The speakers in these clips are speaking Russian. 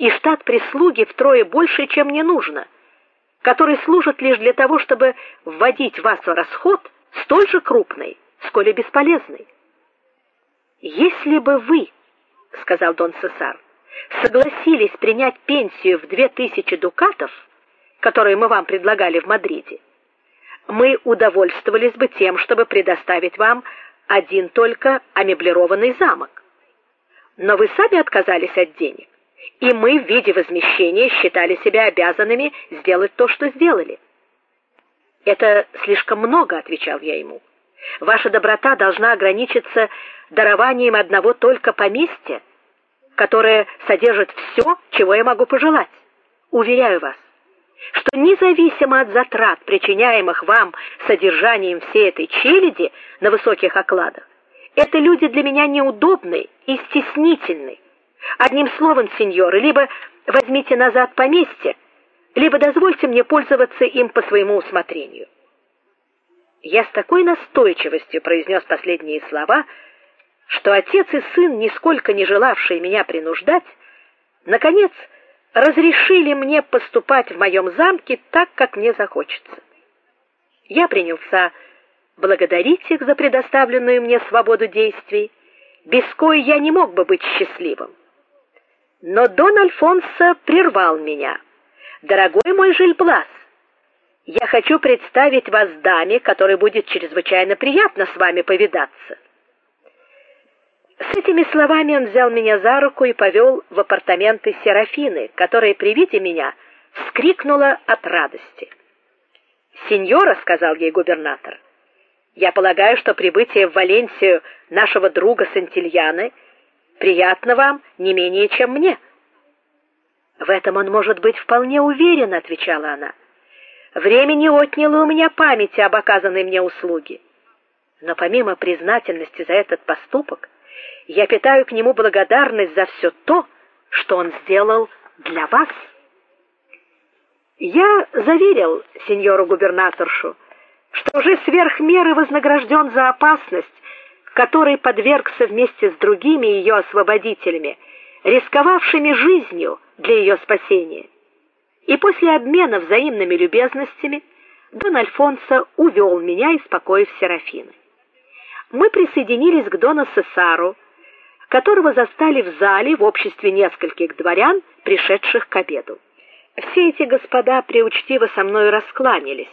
и штат прислуги втрое больше, чем мне нужно, который служит лишь для того, чтобы вводить вас в расход столь же крупный, сколь и бесполезный. Если бы вы, сказал Дон Сесар, согласились принять пенсию в две тысячи дукатов, которую мы вам предлагали в Мадриде, мы удовольствовались бы тем, чтобы предоставить вам один только амеблированный замок. Но вы сами отказались от денег, и мы в виде возмещения считали себя обязанными сделать то, что сделали. Это слишком много, отвечал я ему. Ваша доброта должна ограничиться дарованием одного только поместья, которое содержит все, чего я могу пожелать. Уверяю вас, что независимо от затрат, причиняемых вам содержанием всей этой челяди на высоких окладах, это люди для меня неудобные и стеснительные. Одним словом, сеньоры, либо возьмите назад поместье, либо дозвольте мне пользоваться им по своему усмотрению. Я с такой настойчивостью произнес последние слова, что отец и сын, нисколько не желавшие меня принуждать, наконец разрешили мне поступать в моем замке так, как мне захочется. Я принялся благодарить их за предоставленную мне свободу действий, без коей я не мог бы быть счастливым. Но Дон Альфонсо прервал меня. Дорогой мой Жильблас, я хочу представить вас даме, которой будет чрезвычайно приятно с вами повидаться. С этими словами он взял меня за руку и повел в апартаменты Серафины, которая при виде меня вскрикнула от радости. "Сеньора", сказал ей губернатор. "Я полагаю, что прибытие в Валенсию нашего друга Сантильяны приятно вам не менее, чем мне". В этом он может быть вполне уверен, отвечала она. Времени отняло у меня памяти об оказанной мне услуге. Но помимо признательности за этот поступок, я питаю к нему благодарность за все то, что он сделал для вас. Я заверил сеньору губернаторшу, что уже сверх меры вознагражден за опасность, которой подвергся вместе с другими ее освободителями, рисковавшими жизнью для ее спасения. И после обмена взаимными любезностями Дон Альфонсо увел меня из покоев Серафины. Мы присоединились к Дону Сесару, которого застали в зале в обществе нескольких дворян, пришедших к обеду. Все эти господа преучтиво со мной раскланялись.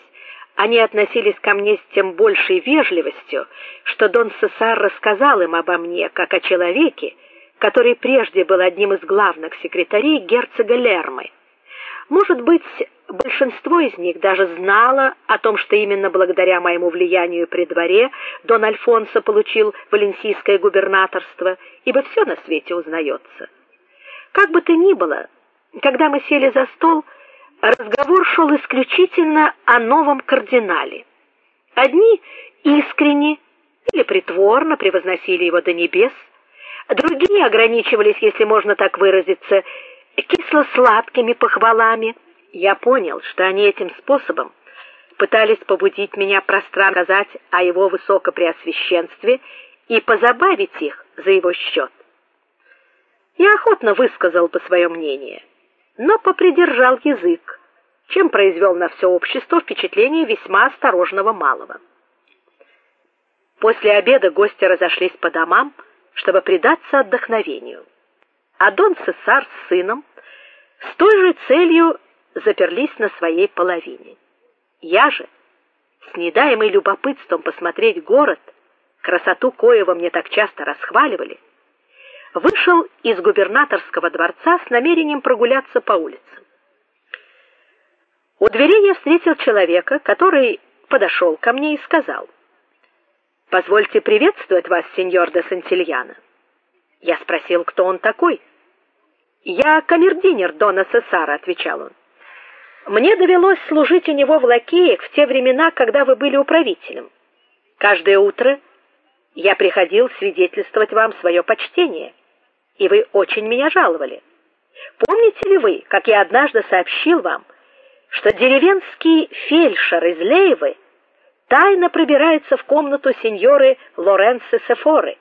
Они относились ко мне с тем большей вежливостью, что Дон Сесар рассказал им обо мне как о человеке, который прежде был одним из главных секретарей герцога Лермы. Может быть, большинство из них даже знало о том, что именно благодаря моему влиянию при дворе Дон Альфонсо получил валенсийское губернаторство, ибо все на свете узнается. Как бы то ни было, когда мы сели за стол, разговор шел исключительно о новом кардинале. Одни искренне или притворно превозносили его до небес, другие ограничивались, если можно так выразиться, кисло-сладкими похвалами. Я понял, что они этим способом пытались побудить меня пространно сказать о его высокопреосвященстве и позабавить их за его счет. Я охотно высказал бы свое мнение, но попридержал язык, чем произвел на все общество впечатление весьма осторожного малого. После обеда гости разошлись по домам, чтобы предаться отдохновению а Дон Цесар с сыном с той же целью заперлись на своей половине. Я же, с недаемой любопытством посмотреть город, красоту коего мне так часто расхваливали, вышел из губернаторского дворца с намерением прогуляться по улицам. У дверей я встретил человека, который подошел ко мне и сказал: "Позвольте приветствовать вас, сеньор де Сантильяно". Я спросил, кто он такой. "Я камердинер дона Сесара", отвечал он. "Мне довелось служить у него в лакеях в те времена, когда вы были управителем. Каждое утро я приходил свидетельствовать вам свое почтение, и вы очень меня жаловали. Помните ли вы, как я однажды сообщил вам, что деревенский фельдшер из Лейвы тайно пробирается в комнату сеньоры Лоренцо Сефоры?"